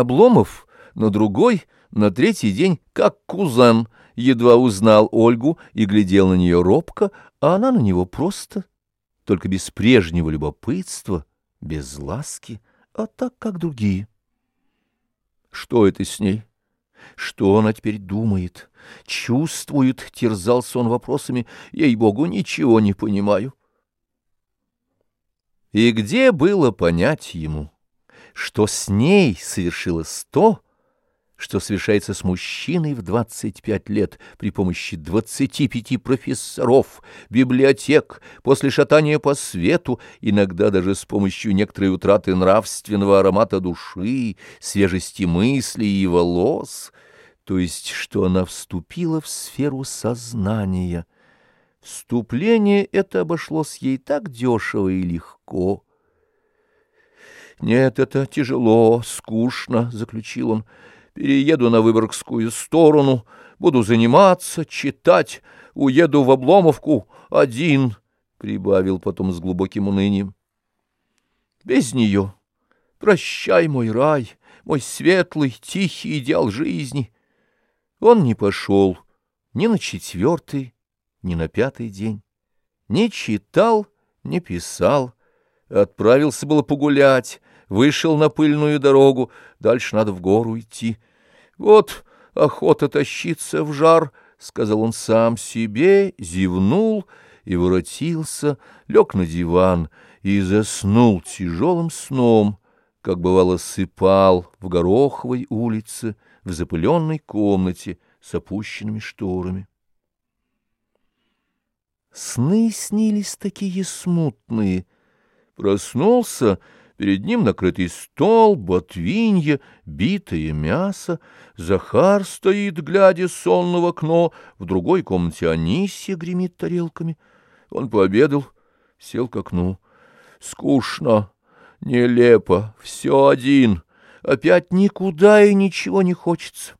Обломов на другой, на третий день, как кузен, едва узнал Ольгу и глядел на нее робко, а она на него просто, только без прежнего любопытства, без ласки, а так, как другие. Что это с ней? Что она теперь думает? Чувствует, терзался он вопросами, ей-богу, ничего не понимаю. И где было понять ему, что с ней совершилось то, что совершается с мужчиной в 25 лет при помощи 25 профессоров, библиотек, после шатания по свету, иногда даже с помощью некоторой утраты нравственного аромата души, свежести мыслей и волос, то есть что она вступила в сферу сознания. Вступление это обошлось ей так дешево и легко. «Нет, это тяжело, скучно», — заключил он, — перееду на Выборгскую сторону, буду заниматься, читать, уеду в Обломовку один, — прибавил потом с глубоким унынием. Без нее. Прощай, мой рай, мой светлый, тихий идеал жизни. Он не пошел ни на четвертый, ни на пятый день. Не читал, не писал, отправился было погулять, Вышел на пыльную дорогу, дальше надо в гору идти. Вот охота тащиться в жар, — сказал он сам себе, зевнул и воротился, лег на диван и заснул тяжелым сном, как бывало сыпал в Гороховой улице, в запыленной комнате с опущенными шторами. Сны снились такие смутные. Проснулся — Перед ним накрытый стол, ботвинье, битое мясо. Захар стоит, глядя сонно в окно. В другой комнате Анисия гремит тарелками. Он пообедал, сел к окну. Скучно, нелепо, все один. Опять никуда и ничего не хочется.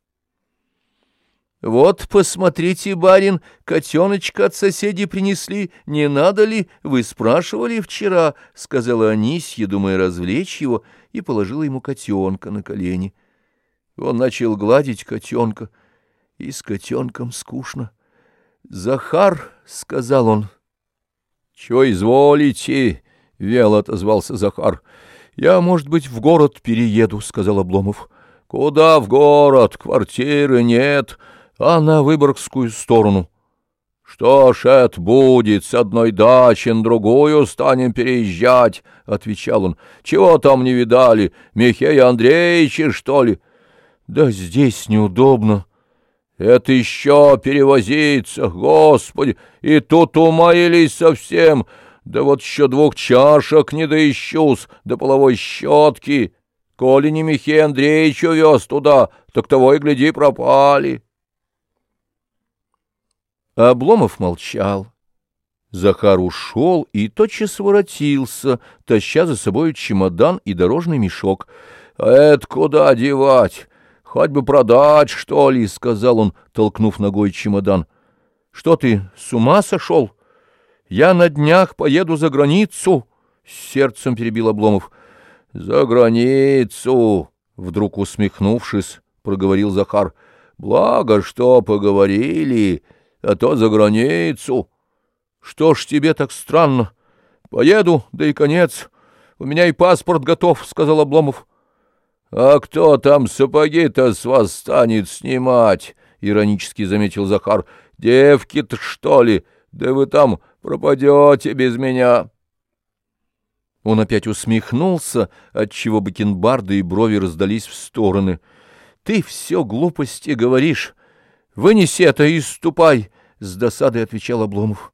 «Вот, посмотрите, барин, котеночка от соседей принесли, не надо ли? Вы спрашивали вчера?» — сказала Анисья, думая развлечь его, и положила ему котенка на колени. Он начал гладить котенка, и с котенком скучно. «Захар», — сказал он. «Чего изволите?» — вяло отозвался Захар. «Я, может быть, в город перееду», — сказал Обломов. «Куда в город? Квартиры нет» а на Выборгскую сторону. «Что ж это будет, с одной дачи на другую станем переезжать», — отвечал он. «Чего там не видали, Михея Андреевича, что ли?» «Да здесь неудобно». «Это еще перевозиться, Господи, и тут умаились совсем, да вот еще двух чашек не доищусь, до половой щетки. Коли не Михей Андреевич увез туда, так того и гляди пропали». Обломов молчал. Захар ушел и тотчас воротился, таща за собой чемодан и дорожный мешок. — это куда девать? Хоть бы продать, что ли, — сказал он, толкнув ногой чемодан. — Что ты, с ума сошел? Я на днях поеду за границу, — сердцем перебил Обломов. — За границу, — вдруг усмехнувшись, проговорил Захар. — Благо, что поговорили а то за границу. Что ж тебе так странно? Поеду, да и конец. У меня и паспорт готов, — сказал Обломов. — А кто там сапоги-то с вас станет снимать? — иронически заметил Захар. — Девки-то, что ли? Да вы там пропадете без меня. Он опять усмехнулся, отчего бакенбарды и брови раздались в стороны. — Ты все глупости говоришь. Вынеси это и ступай, — с досадой отвечал Обломов.